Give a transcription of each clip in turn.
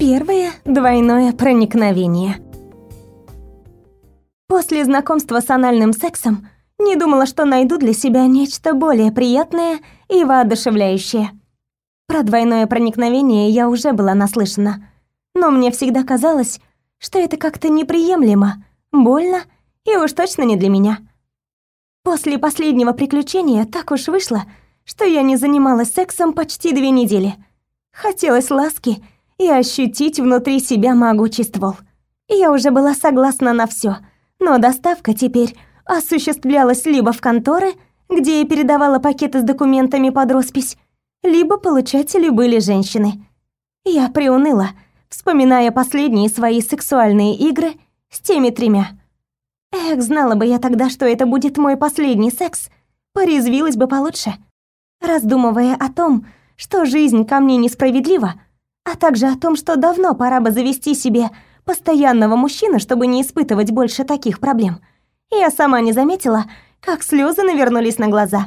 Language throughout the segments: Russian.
Первое двойное проникновение. После знакомства с анальным сексом не думала, что найду для себя нечто более приятное и воодушевляющее. Про двойное проникновение я уже была наслышана, но мне всегда казалось, что это как-то неприемлемо, больно и уж точно не для меня. После последнего приключения так уж вышло, что я не занималась сексом почти две недели. Хотелось ласки и ощутить внутри себя могучий ствол. Я уже была согласна на все, но доставка теперь осуществлялась либо в конторы, где я передавала пакеты с документами под роспись, либо получатели были женщины. Я приуныла, вспоминая последние свои сексуальные игры с теми тремя. Эх, знала бы я тогда, что это будет мой последний секс, порезвилась бы получше. Раздумывая о том, что жизнь ко мне несправедлива, а также о том, что давно пора бы завести себе постоянного мужчину, чтобы не испытывать больше таких проблем. Я сама не заметила, как слезы навернулись на глаза.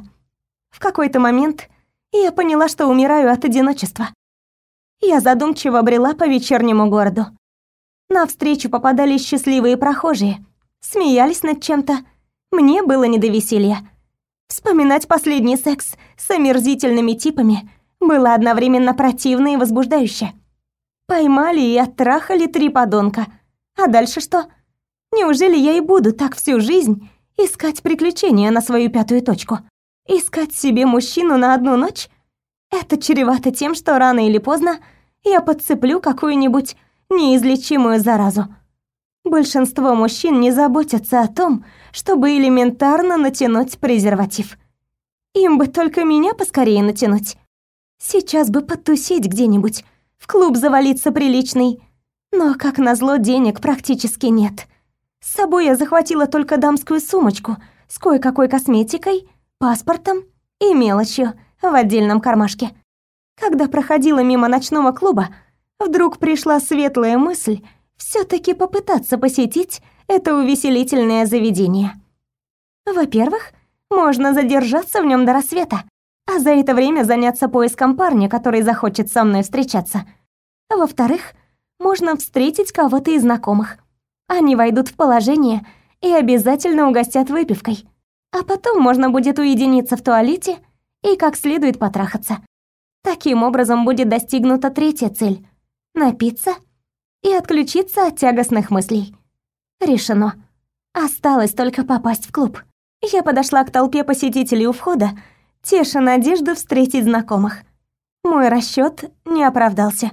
В какой-то момент я поняла, что умираю от одиночества. Я задумчиво брела по вечернему городу. На встречу попадались счастливые прохожие, смеялись над чем-то. Мне было не до веселья. Вспоминать последний секс с омерзительными типами — было одновременно противно и возбуждающе. Поймали и оттрахали три подонка. А дальше что? Неужели я и буду так всю жизнь искать приключения на свою пятую точку? Искать себе мужчину на одну ночь? Это чревато тем, что рано или поздно я подцеплю какую-нибудь неизлечимую заразу. Большинство мужчин не заботятся о том, чтобы элементарно натянуть презерватив. Им бы только меня поскорее натянуть. Сейчас бы потусить где-нибудь, в клуб завалиться приличный. Но, как назло, денег практически нет. С собой я захватила только дамскую сумочку с кое-какой косметикой, паспортом и мелочью в отдельном кармашке. Когда проходила мимо ночного клуба, вдруг пришла светлая мысль все таки попытаться посетить это увеселительное заведение. Во-первых, можно задержаться в нем до рассвета а за это время заняться поиском парня, который захочет со мной встречаться. Во-вторых, можно встретить кого-то из знакомых. Они войдут в положение и обязательно угостят выпивкой. А потом можно будет уединиться в туалете и как следует потрахаться. Таким образом будет достигнута третья цель — напиться и отключиться от тягостных мыслей. Решено. Осталось только попасть в клуб. Я подошла к толпе посетителей у входа, теша надежду встретить знакомых. Мой расчет не оправдался.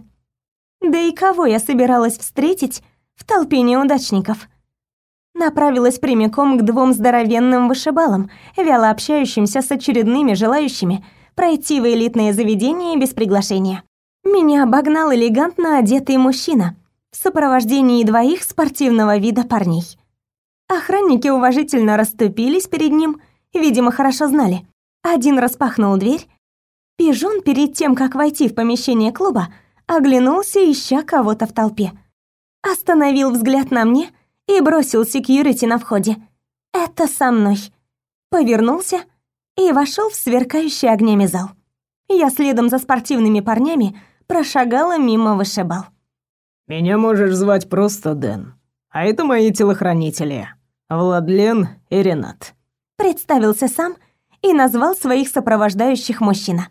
Да и кого я собиралась встретить в толпе неудачников? Направилась прямиком к двум здоровенным вышибалам, вяло общающимся с очередными желающими пройти в элитное заведение без приглашения. Меня обогнал элегантно одетый мужчина в сопровождении двоих спортивного вида парней. Охранники уважительно расступились перед ним, видимо, хорошо знали. Один распахнул дверь. Пижон перед тем, как войти в помещение клуба, оглянулся, ища кого-то в толпе. Остановил взгляд на мне и бросил секьюрити на входе. «Это со мной». Повернулся и вошел в сверкающий огнями зал. Я следом за спортивными парнями прошагала мимо вышибал. «Меня можешь звать просто Дэн. А это мои телохранители. Владлен и Ренат». Представился сам и назвал своих сопровождающих мужчина.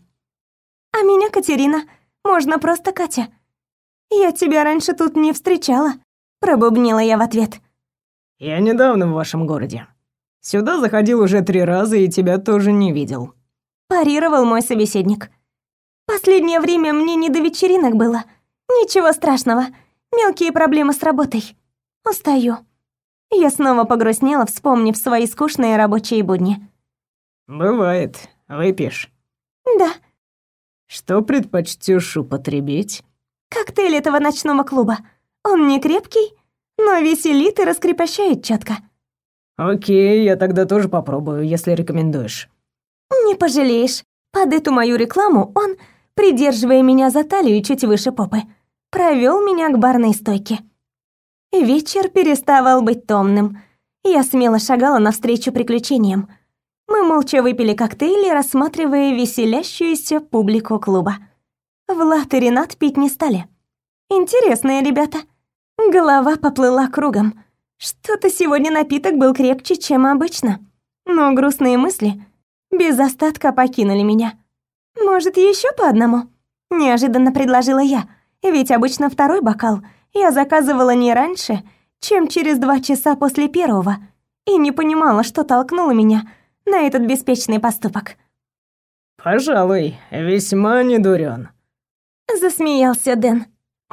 «А меня Катерина, можно просто Катя. Я тебя раньше тут не встречала», — пробубнила я в ответ. «Я недавно в вашем городе. Сюда заходил уже три раза и тебя тоже не видел», — парировал мой собеседник. «Последнее время мне не до вечеринок было. Ничего страшного, мелкие проблемы с работой. Устаю». Я снова погрустнела, вспомнив свои скучные рабочие будни. «Бывает. Выпьешь?» «Да». «Что предпочтешь употребить?» «Коктейль этого ночного клуба. Он не крепкий, но веселит и раскрепощает четко. «Окей, я тогда тоже попробую, если рекомендуешь». «Не пожалеешь. Под эту мою рекламу он, придерживая меня за талию чуть выше попы, провел меня к барной стойке. Вечер переставал быть томным. Я смело шагала навстречу приключениям. Мы молча выпили коктейли, рассматривая веселящуюся публику клуба. Влад и Ренат пить не стали. Интересные ребята. Голова поплыла кругом. Что-то сегодня напиток был крепче, чем обычно. Но грустные мысли без остатка покинули меня. «Может, еще по одному?» Неожиданно предложила я, ведь обычно второй бокал я заказывала не раньше, чем через два часа после первого, и не понимала, что толкнуло меня на этот беспечный поступок. «Пожалуй, весьма недурен», — засмеялся Дэн.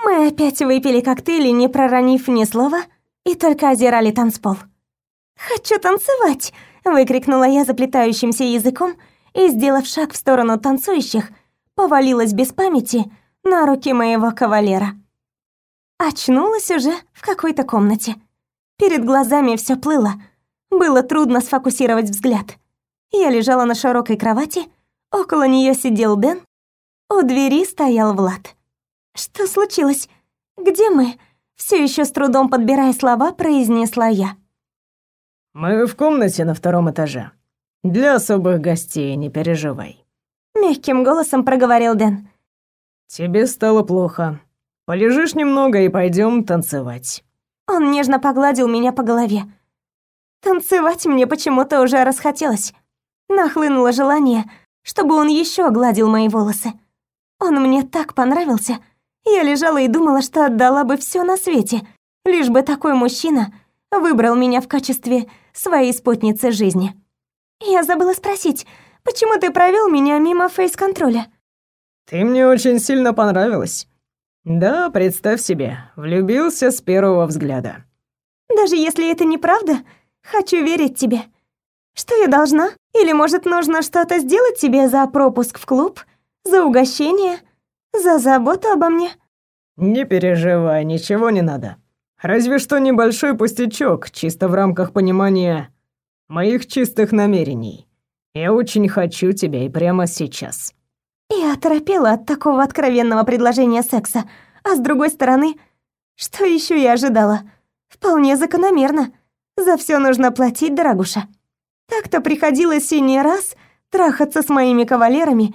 Мы опять выпили коктейли, не проронив ни слова, и только озирали танцпол. «Хочу танцевать!» — выкрикнула я заплетающимся языком и, сделав шаг в сторону танцующих, повалилась без памяти на руки моего кавалера. Очнулась уже в какой-то комнате. Перед глазами все плыло. Было трудно сфокусировать взгляд. Я лежала на широкой кровати, около нее сидел Дэн, у двери стоял Влад. «Что случилось? Где мы?» Все еще с трудом подбирая слова, произнесла я. «Мы в комнате на втором этаже. Для особых гостей, не переживай». Мягким голосом проговорил Дэн. «Тебе стало плохо. Полежишь немного и пойдем танцевать». Он нежно погладил меня по голове. Танцевать мне почему-то уже расхотелось. Нахлынуло желание, чтобы он еще гладил мои волосы. Он мне так понравился, я лежала и думала, что отдала бы все на свете, лишь бы такой мужчина выбрал меня в качестве своей спутницы жизни. Я забыла спросить, почему ты провел меня мимо фейс-контроля? Ты мне очень сильно понравилась. Да, представь себе, влюбился с первого взгляда. Даже если это неправда, хочу верить тебе. Что я должна? Или, может, нужно что-то сделать тебе за пропуск в клуб, за угощение, за заботу обо мне?» «Не переживай, ничего не надо. Разве что небольшой пустячок, чисто в рамках понимания моих чистых намерений. Я очень хочу тебя и прямо сейчас». Я оторопела от такого откровенного предложения секса, а с другой стороны, что еще я ожидала? Вполне закономерно. За все нужно платить, дорогуша. Так-то приходилось не раз трахаться с моими кавалерами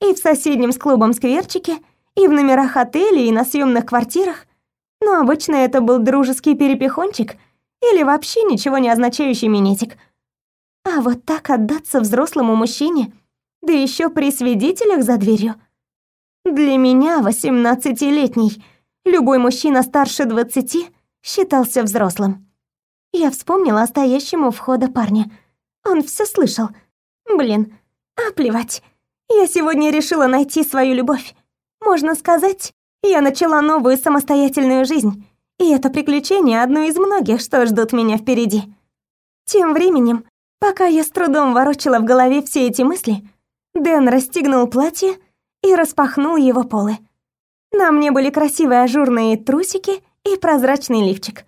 и в соседнем с клубом скверчике, и в номерах отелей, и на съемных квартирах. Но обычно это был дружеский перепихончик или вообще ничего не означающий минетик. А вот так отдаться взрослому мужчине, да еще при свидетелях за дверью. Для меня, восемнадцатилетний, любой мужчина старше двадцати считался взрослым. Я вспомнила о стоящем у входа парня. Он все слышал. Блин, а плевать. Я сегодня решила найти свою любовь. Можно сказать, я начала новую самостоятельную жизнь, и это приключение одно из многих, что ждут меня впереди. Тем временем, пока я с трудом ворочала в голове все эти мысли, Дэн расстегнул платье и распахнул его полы. На мне были красивые ажурные трусики и прозрачный лифчик.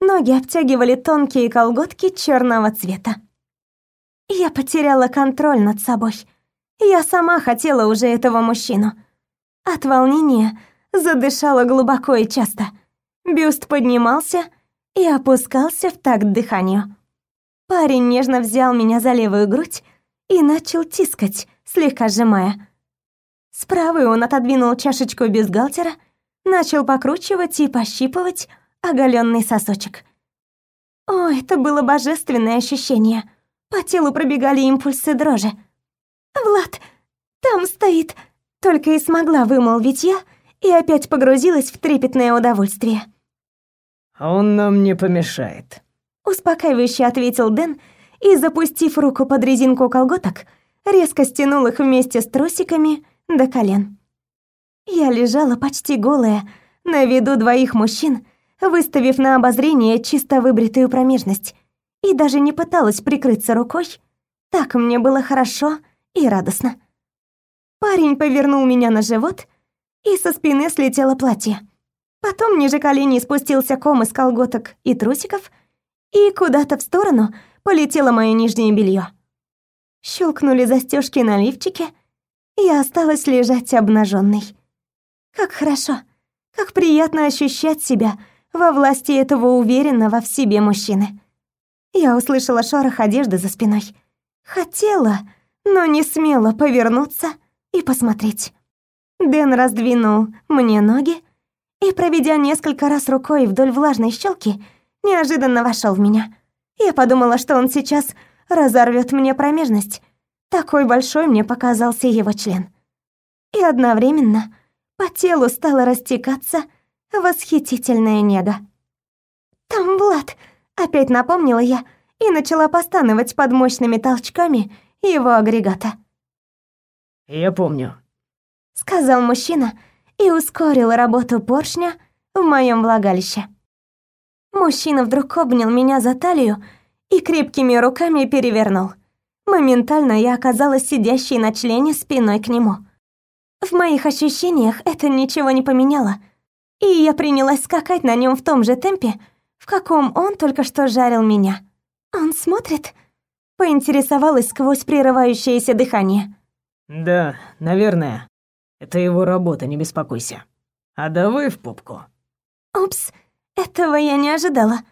Ноги обтягивали тонкие колготки черного цвета. Я потеряла контроль над собой — я сама хотела уже этого мужчину. От волнения задышала глубоко и часто. Бюст поднимался и опускался в такт дыханию. Парень нежно взял меня за левую грудь и начал тискать, слегка сжимая. С правой он отодвинул чашечку бюстгальтера, начал покручивать и пощипывать оголенный сосочек. О, это было божественное ощущение. По телу пробегали импульсы дрожи. «Влад, там стоит!» Только и смогла вымолвить я и опять погрузилась в трепетное удовольствие. «Он нам не помешает», — успокаивающе ответил Дэн и, запустив руку под резинку колготок, резко стянул их вместе с трусиками до колен. Я лежала почти голая, на виду двоих мужчин, выставив на обозрение чисто выбритую промежность, и даже не пыталась прикрыться рукой. Так мне было хорошо и радостно. Парень повернул меня на живот, и со спины слетело платье. Потом ниже коленей спустился ком из колготок и трусиков, и куда-то в сторону полетело мое нижнее белье. Щелкнули застежки на лифчике, и я осталась лежать обнаженной. Как хорошо, как приятно ощущать себя во власти этого уверенного в себе мужчины. Я услышала шорох одежды за спиной. Хотела, но не смела повернуться и посмотреть. Дэн раздвинул мне ноги и, проведя несколько раз рукой вдоль влажной щелки, неожиданно вошел в меня. Я подумала, что он сейчас разорвет мне промежность. Такой большой мне показался его член. И одновременно по телу стала растекаться восхитительная нега. «Там Влад!» — опять напомнила я и начала постановать под мощными толчками его агрегата. «Я помню», — сказал мужчина и ускорил работу поршня в моем влагалище. Мужчина вдруг обнял меня за талию и крепкими руками перевернул. Моментально я оказалась сидящей на члене спиной к нему. В моих ощущениях это ничего не поменяло, и я принялась скакать на нем в том же темпе, в каком он только что жарил меня. «Он смотрит?» — поинтересовалась сквозь прерывающееся дыхание. «Да, наверное. Это его работа, не беспокойся. А давай в попку». «Упс, этого я не ожидала.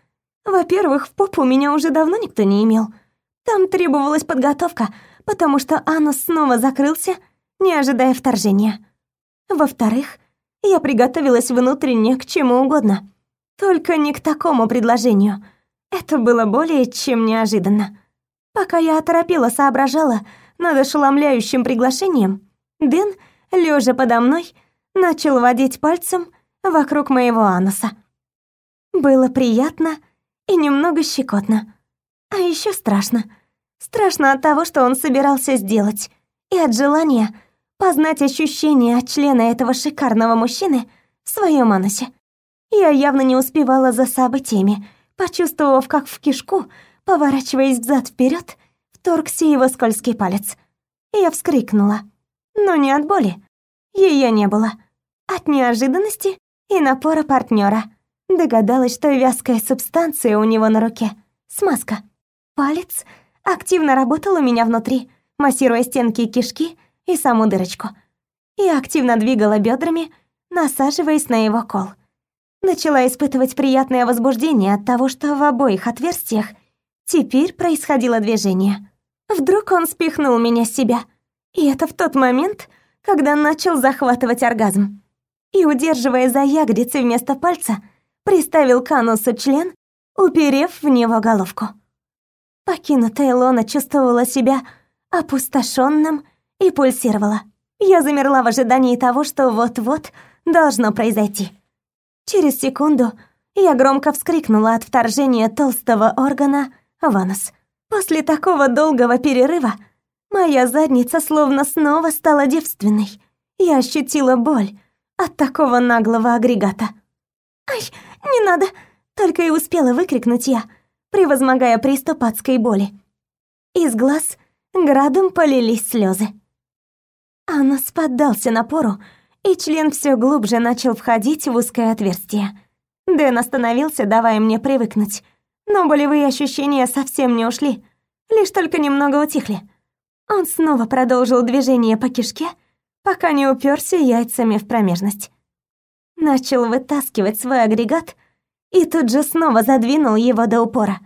Во-первых, в попу меня уже давно никто не имел. Там требовалась подготовка, потому что анус снова закрылся, не ожидая вторжения. Во-вторых, я приготовилась внутренне к чему угодно. Только не к такому предложению. Это было более чем неожиданно. Пока я оторопела соображала над ошеломляющим приглашением, Дэн, лежа подо мной, начал водить пальцем вокруг моего ануса. Было приятно и немного щекотно. А еще страшно. Страшно от того, что он собирался сделать, и от желания познать ощущения от члена этого шикарного мужчины в своем анусе. Я явно не успевала за событиями, почувствовав, как в кишку, поворачиваясь взад вперед, вторгся его скользкий палец. Я вскрикнула. Но не от боли. Ее не было. От неожиданности и напора партнера. Догадалась, что вязкая субстанция у него на руке. Смазка. Палец активно работал у меня внутри, массируя стенки кишки и саму дырочку. Я активно двигала бедрами, насаживаясь на его кол. Начала испытывать приятное возбуждение от того, что в обоих отверстиях теперь происходило движение. Вдруг он спихнул меня с себя. И это в тот момент, когда начал захватывать оргазм. И, удерживая за ягодицы вместо пальца, приставил к анусу член, уперев в него головку. Покинутая Лона чувствовала себя опустошенным и пульсировала. Я замерла в ожидании того, что вот-вот должно произойти. Через секунду я громко вскрикнула от вторжения толстого органа в анус. После такого долгого перерыва моя задница словно снова стала девственной. Я ощутила боль от такого наглого агрегата. «Ай, не надо!» — только и успела выкрикнуть я, превозмогая приступ адской боли. Из глаз градом полились слезы. Анус поддался напору, и член все глубже начал входить в узкое отверстие. Дэн остановился, давая мне привыкнуть, но болевые ощущения совсем не ушли, лишь только немного утихли. Он снова продолжил движение по кишке, пока не уперся яйцами в промежность. Начал вытаскивать свой агрегат и тут же снова задвинул его до упора.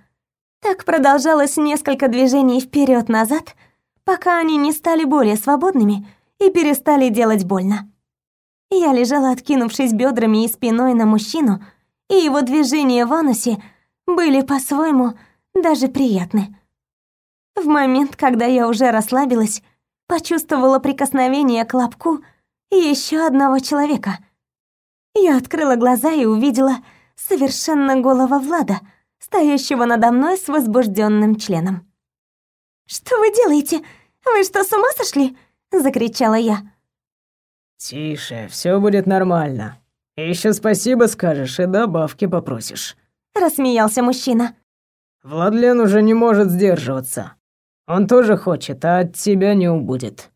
Так продолжалось несколько движений вперед назад пока они не стали более свободными и перестали делать больно. Я лежала, откинувшись бедрами и спиной на мужчину, и его движения в анусе были по-своему даже приятны. В момент, когда я уже расслабилась, почувствовала прикосновение к лобку еще одного человека. Я открыла глаза и увидела совершенно голого Влада, стоящего надо мной с возбужденным членом. «Что вы делаете? Вы что, с ума сошли?» — закричала я. «Тише, все будет нормально. Еще спасибо скажешь и добавки попросишь», — рассмеялся мужчина. «Владлен уже не может сдерживаться. Он тоже хочет, а от тебя не убудет».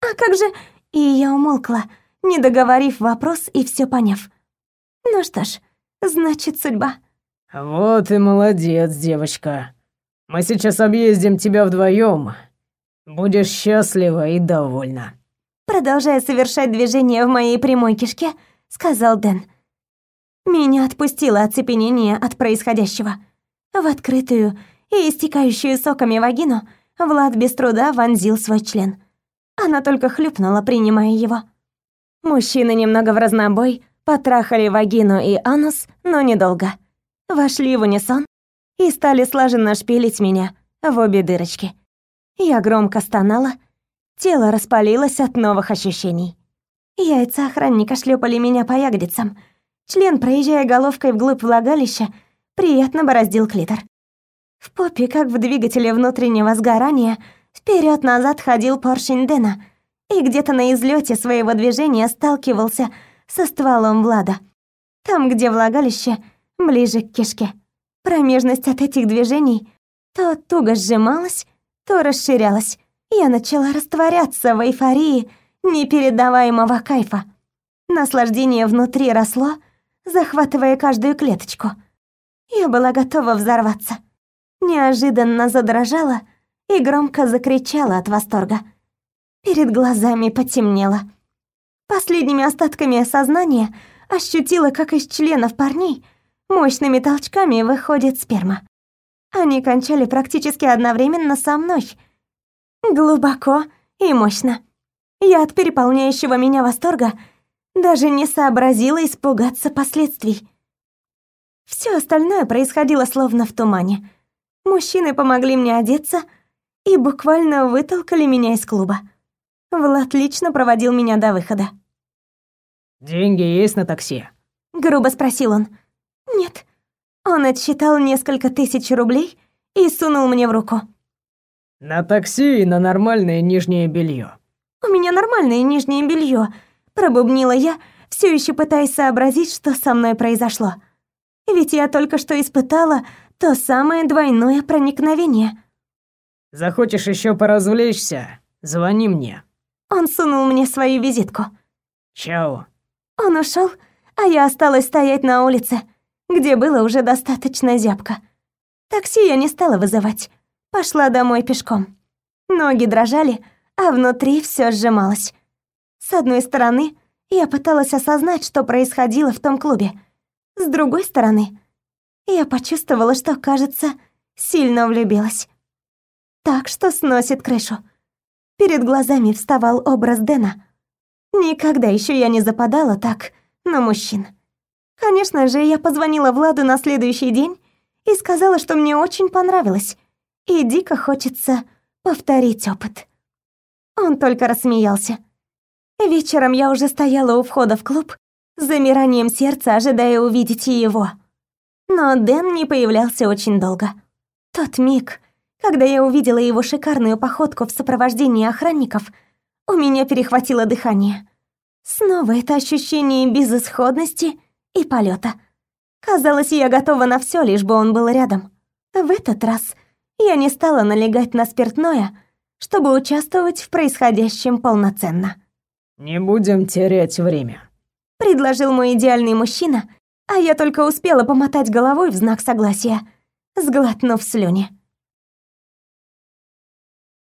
«А как же...» И я умолкла, не договорив вопрос и все поняв. «Ну что ж, значит, судьба». «Вот и молодец, девочка. Мы сейчас объездим тебя вдвоем, Будешь счастлива и довольна. Продолжая совершать движение в моей прямой кишке, сказал Дэн. Меня отпустило оцепенение от происходящего. В открытую и истекающую соками вагину Влад без труда вонзил свой член. Она только хлюпнула, принимая его. Мужчина немного в разнобой Потрахали вагину и анус, но недолго. Вошли в унисон и стали слаженно шпилить меня в обе дырочки. Я громко стонала, тело распалилось от новых ощущений. Яйца охранника шлепали меня по ягодицам. Член, проезжая головкой вглубь влагалища, приятно бороздил клитор. В попе, как в двигателе внутреннего сгорания, вперед назад ходил поршень Дэна и где-то на излете своего движения сталкивался со стволом Влада. Там, где влагалище, ближе к кишке. Промежность от этих движений то туго сжималась, то расширялась. Я начала растворяться в эйфории непередаваемого кайфа. Наслаждение внутри росло, захватывая каждую клеточку. Я была готова взорваться. Неожиданно задрожала и громко закричала от восторга. Перед глазами потемнело. Последними остатками сознания ощутила, как из членов парней мощными толчками выходит сперма. Они кончали практически одновременно со мной. Глубоко и мощно. Я от переполняющего меня восторга даже не сообразила испугаться последствий. Все остальное происходило словно в тумане. Мужчины помогли мне одеться и буквально вытолкали меня из клуба. Влад лично проводил меня до выхода. «Деньги есть на такси?» — грубо спросил он. «Нет». Он отсчитал несколько тысяч рублей и сунул мне в руку. «На такси и на нормальное нижнее белье. «У меня нормальное нижнее белье, пробубнила я, все еще пытаясь сообразить, что со мной произошло. Ведь я только что испытала то самое двойное проникновение. «Захочешь еще поразвлечься? Звони мне». Он сунул мне свою визитку. «Чао». Он ушел, а я осталась стоять на улице, где было уже достаточно зябко. Такси я не стала вызывать. Пошла домой пешком. Ноги дрожали, а внутри все сжималось. С одной стороны, я пыталась осознать, что происходило в том клубе. С другой стороны, я почувствовала, что, кажется, сильно влюбилась. Так что сносит крышу. Перед глазами вставал образ Дэна. Никогда еще я не западала так на мужчин. Конечно же, я позвонила Владу на следующий день и сказала, что мне очень понравилось, и дико хочется повторить опыт. Он только рассмеялся. Вечером я уже стояла у входа в клуб, с замиранием сердца ожидая увидеть его. Но Дэн не появлялся очень долго. Тот миг, когда я увидела его шикарную походку в сопровождении охранников, у меня перехватило дыхание. Снова это ощущение безысходности и полета. Казалось, я готова на все, лишь бы он был рядом. В этот раз я не стала налегать на спиртное, чтобы участвовать в происходящем полноценно. «Не будем терять время», — предложил мой идеальный мужчина, а я только успела помотать головой в знак согласия, сглотнув слюни.